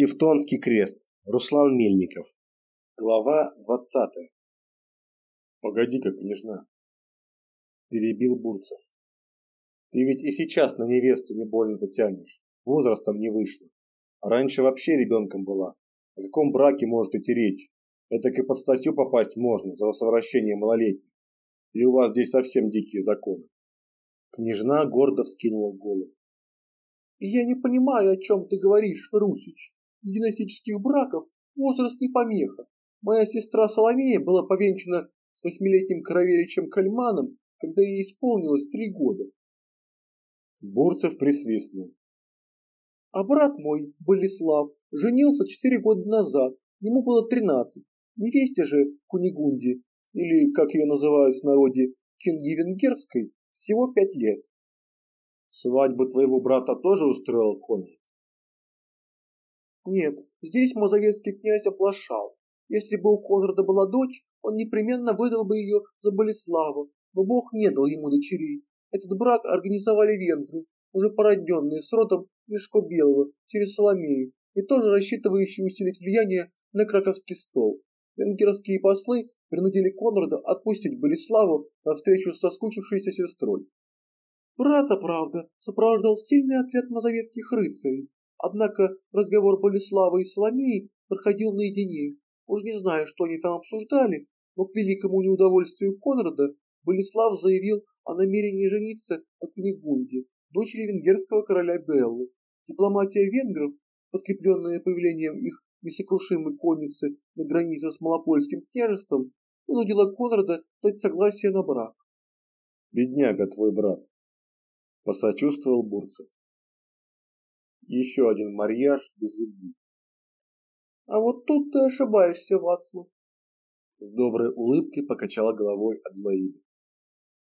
Тевтонский крест. Руслан Мельников. Глава двадцатая. Погоди-ка, княжна. Перебил Бурцев. Ты ведь и сейчас на невесту не больно-то тянешь. Возрастом не вышло. А раньше вообще ребенком была. О каком браке может идти речь? Это и под статью попасть можно за совращение малолетних. Или у вас здесь совсем дикие законы? Княжна гордо вскинула голову. И я не понимаю, о чем ты говоришь, Русич династических браков возраст не помеха. Моя сестра Соломея была повенчана с восьмилетним Кровеличем Кальманом, когда ей исполнилось три года. Бурцев присвистнул. А брат мой, Болеслав, женился четыре года назад, ему было тринадцать. Невесте же Кунигунди, или, как ее называют в народе, Кинги Венгерской, всего пять лет. Свадьбу твоего брата тоже устроил Конрад? Нет, здесь мазовецкий князь оплошал. Если бы у Конрада была дочь, он непременно выдал бы ее за Болеславу, но Бог не дал ему дочерей. Этот брак организовали венгры, уже породненные с родом Мешко Белого через Соломею и тоже рассчитывающие усилить влияние на краковский стол. Венгерские послы принудили Конрада отпустить Болеславу на встречу с соскучившейся сестрой. Брата, правда, сопровождал сильный отряд мазовецких рыцарей, Однако разговор Болеслава и Соломеи проходил наедине. Уж не знаю, что они там обсуждали, но к великому неудовольствию Конрада Болеслав заявил о намерении жениться на Кунигунде, дочери венгерского короля Беллы. Дипломатия венгров, подкрепленная появлением их несокрушимой конницы на границе с Малопольским княжеством, вынудила Конрада дать согласие на брак. «Бедняга твой брат», – посочувствовал Бурцев еще один марьяж без любви. А вот тут ты ошибаешься, Вацлав. С доброй улыбкой покачала головой Адлаида.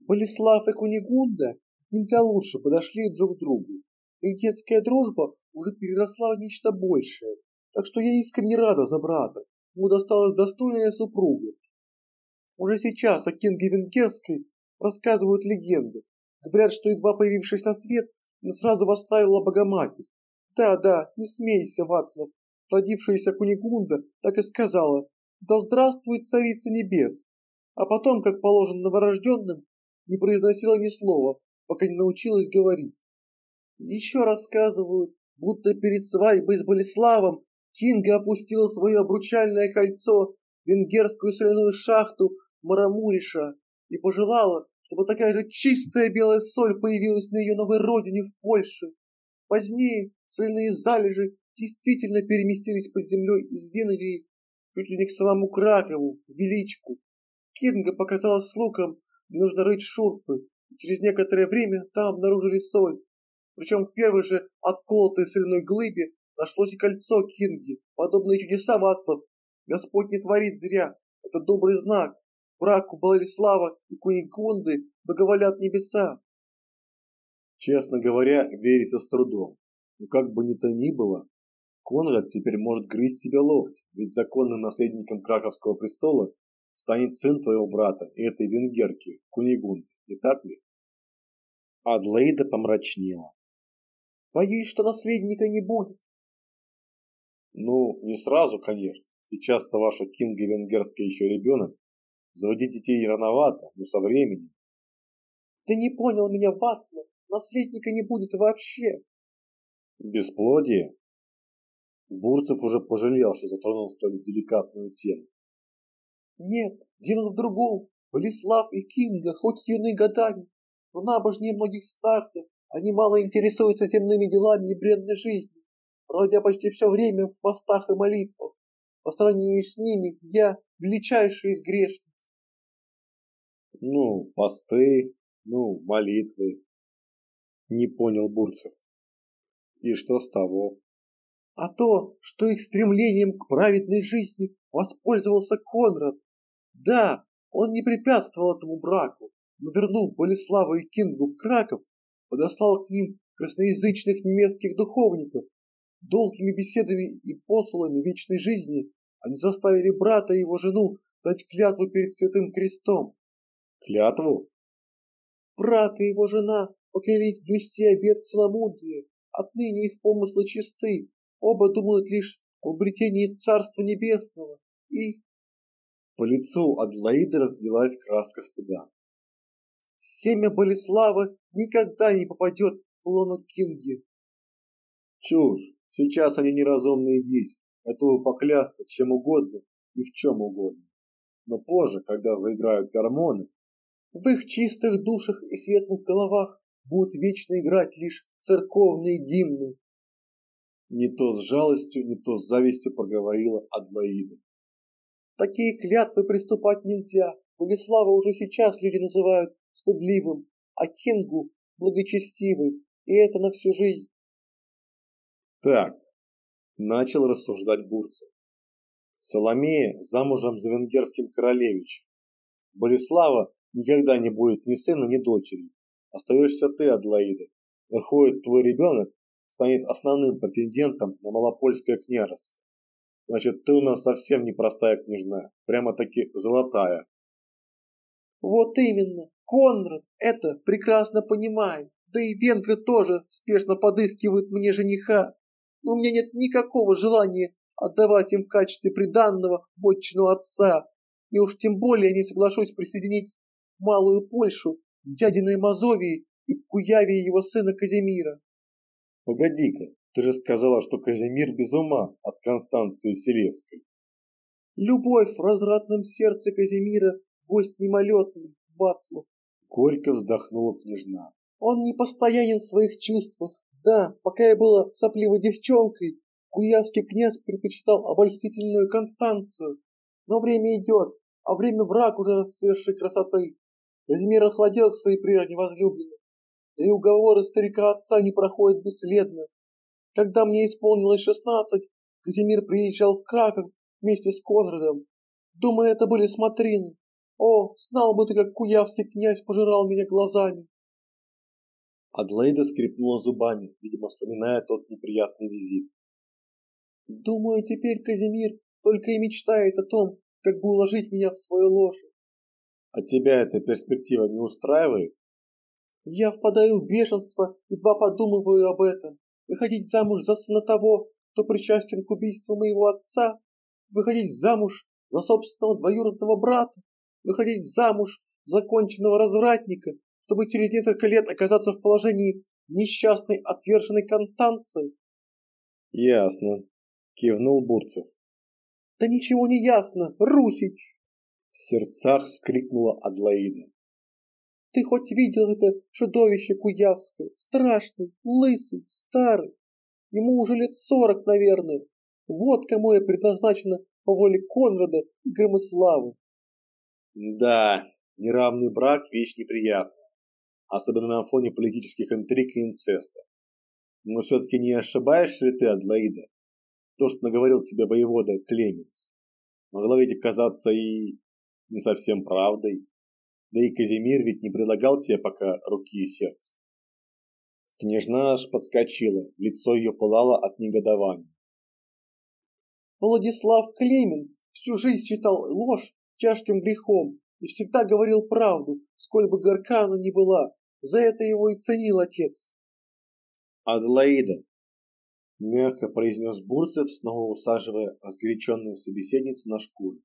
Болеслав и Кунигунда нельзя лучше подошли друг к другу. Их детская дружба уже переросла в нечто большее, так что я искренне рада за брата. Ему досталась достойная супруга. Уже сейчас о Кинге Венгерской рассказывают легенды. Говорят, что едва появившись на свет, она сразу восставила Богоматерь. Да, да, не смейся, Вацлав. Родившаяся Кунигунда так и сказала «Да здравствует царица небес!» А потом, как положено новорожденным, не произносила ни слова, пока не научилась говорить. Еще рассказывают, будто перед свадьбой с Болеславом Кинга опустила свое обручальное кольцо в венгерскую соляную шахту Марамуриша и пожелала, чтобы такая же чистая белая соль появилась на ее новой родине в Польше. Позднее соляные залежи действительно переместились под землей из Венгрии чуть ли не к самому Кракову, Величку. Кинга показалась слугам, где нужно рыть шурфы, и через некоторое время там обнаружили соль. Причем в первой же отколотой соляной глыбе нашлось и кольцо Кинги, подобные чудеса Вацлав. Господь не творит зря, это добрый знак. Браку Баларислава и Кунигунды благоволят небеса. Честно говоря, верится с трудом. Но как бы ни то ни было, Конрад теперь может грызть себя локти, ведь законным наследником Краковского престола станет сын твоего брата и этой венгерки, Кунигунды, не так ли? Адлейда помрачнела. Боюсь, что наследника не будет. Ну, не сразу, конечно. Сейчас-то ваша Кинга венгерская еще ребенок. Заводить детей рановато, но со временем. Ты не понял меня, Вацлав. Наследника не будет вообще. Бесплодие? Бурцев уже пожалел, что затронул столь деликатную тему. Нет, дело в другом. Болеслав и Кинга хоть юны годами, но набожнее многих старцев, они мало интересуются земными делами и бренной жизнью, проводя почти все время в постах и молитвах. По сравнению с ними я величайший из грешниц. Ну, посты, ну, молитвы. Не понял Бурцев. И что с того? А то, что их стремлением к праведной жизни воспользовался Конрад. Да, он не препятствовал этому браку, но вернул Болеславу и Кингу в Краков, подослал к ним красноязычных немецких духовников. Долгими беседами и посулами вечной жизни они заставили брата и его жену дать клятву перед Святым Крестом. Клятву? Брат и его жена поклялись блюсти обет целомудрия, Отныне их помыслы чисты, оба думают лишь в обретении Царства Небесного и... По лицу Адлоиды разлилась краска стыда. Семя Болеслава никогда не попадет в лоно Кинги. Чушь. Сейчас они неразумные дети, готовы поклясться чем угодно и в чем угодно. Но позже, когда заиграют гормоны, в их чистых душах и светлых головах будут вечно играть лишь церковные гимны. Не то с жалостью, не то с завистью проговорила Адлоида. Такие клятвы приступать нельзя. Болеслава уже сейчас люди называют стыдливым, а Кингу благочестивым, и это на всю жизнь. Так, начал рассуждать Бурцев. Соломея замужем за венгерским королевичем. Болеслава никогда не будет ни сына, ни дочери. Остаешься ты, Адлоида. Выходит, твой ребенок станет основным претендентом на Малопольское княжество. Значит, ты у нас совсем непростая княжна, прямо-таки золотая. Вот именно, Конрад это прекрасно понимает, да и венгры тоже спешно подыскивают мне жениха. Но у меня нет никакого желания отдавать им в качестве приданного вотчину отца, и уж тем более не соглашусь присоединить Малую Польшу дядиной Мазовии и к Куяве его сына Казимира. Погоди-ка, ты же сказала, что Казимир без ума от Констанции Селесской. Любовь в развратном сердце Казимира гость мимолетный, Вацлав. Горько вздохнула княжна. Он не постоянен в своих чувствах. Да, пока я была сопливой девчонкой, Куявский князь предпочитал обольстительную Констанцию. Но время идет, а время враг уже расцветшей красоты. Казимир охладел к своей прежней возлюбленной. Да и уговоры старика отца не проходят бесследно. Когда мне исполнилось шестнадцать, Казимир приезжал в Краков вместе с Конрадом. Думаю, это были смотрины. О, знал бы ты, как куявский князь пожирал меня глазами. Адлейда скрипнула зубами, видимо, вспоминая тот неприятный визит. Думаю, теперь Казимир только и мечтает о том, как бы уложить меня в свою ложу. А тебя эта перспектива не устраивает? Я впадаю в бешенство, едва подумываю об этом. Выходить замуж за сына того, кто причастен к убийству моего отца? Выходить замуж за собственного двоюродного брата? Выходить замуж за конченного развратника, чтобы через несколько лет оказаться в положении несчастной отверженной Констанции? Ясно, кивнул Бурцев. Да ничего не ясно, Русич! В сердцах вскрикнула Адлоида. Ты хоть видел это чудовище куявское? Страшный, лысый, старый. Ему уже лет сорок, наверное. Вот кому я предназначена по воле Конрада и Громыславы. Да, неравный брак – вещь неприятная. Особенно на фоне политических интриг и инцеста. Но все-таки не ошибаешься ли ты, Адлоида? То, что наговорил тебе воевода Клеменс, могло ведь оказаться и не совсем правдой. Да и Казимир ведь не предлагал тебе пока руки и сердце. Княжна аж подскочила, лицо ее пылало от негодования. Владислав Клеменс всю жизнь считал ложь тяжким грехом и всегда говорил правду, сколь бы горка она ни была. За это его и ценил отец. Адлоида, мягко произнес Бурцев, снова усаживая разгоряченную собеседницу на шкуру.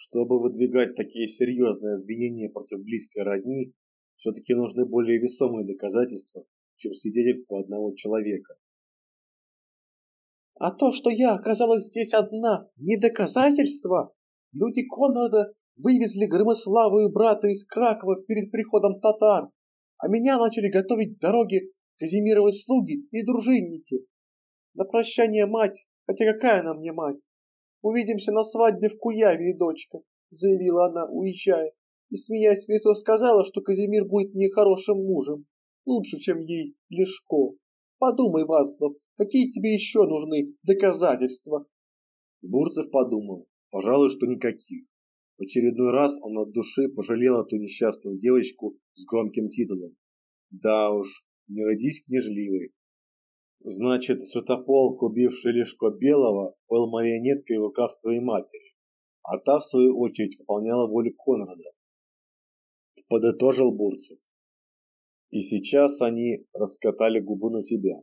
Чтобы выдвигать такие серьезные обвинения против близкой родни, все-таки нужны более весомые доказательства, чем свидетельство одного человека. А то, что я оказалась здесь одна, не доказательство. Люди Конрада вывезли Громыславу и брата из Кракова перед приходом татар, а меня начали готовить дороги Казимировы слуги и дружинники. На прощание мать, хотя какая она мне мать? Увидимся на свадьбе в Куяве, дочка, заявила она, уезжая, и, смеясь в лицо, сказала, что Казимир будет мне хорошим мужем, лучше, чем ей Лешко. Подумай, Вацлав, какие тебе еще нужны доказательства? Бурцев подумал, пожалуй, что никаких. В очередной раз он от души пожалел эту несчастную девочку с громким титулом. Да уж, не родись княжливой, Значит, Святополк, убивший Лешко Белого, был марионеткой в руках твоей матери, а та, в свою очередь, выполняла волю Конрада. Подытожил Бурцев. И сейчас они раскатали губу на тебя.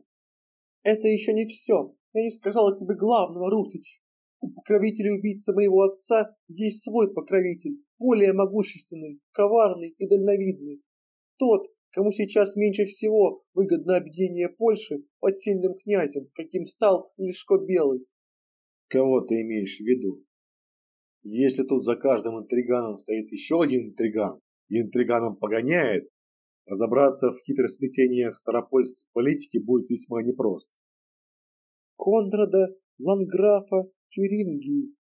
Это еще не все. Я не сказала тебе главного, Рутыч. У покровителя убийцы моего отца есть свой покровитель, более могущественный, коварный и дальновидный. Тот, кому сейчас меньше всего выгодно объединение Польши под сильным князем, каким стал Лешко Белый. Кого ты имеешь в виду? Если тут за каждым интриганом стоит еще один интриган, и интриганом погоняет, разобраться в хитросплетениях старопольской политики будет весьма непросто. Конрада Ланграфа Тюрингии.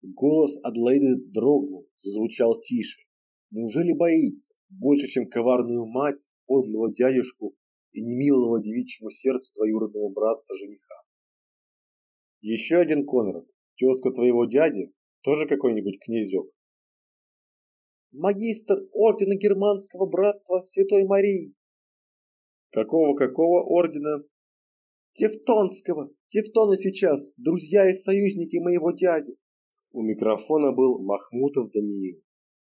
Голос Адлайды дрогнул, зазвучал тише. Неужели боится, больше, чем коварную мать, подлого дядюшку и немилого девичьему сердцу двоюродного братца-жениха? Еще один Конрад, тезка твоего дяди, тоже какой-нибудь князек? Магистр ордена германского братства Святой Марии. Какого-какого ордена? Тевтонского. Тевтоны сейчас, друзья и союзники моего дяди. У микрофона был Махмутов Даниил.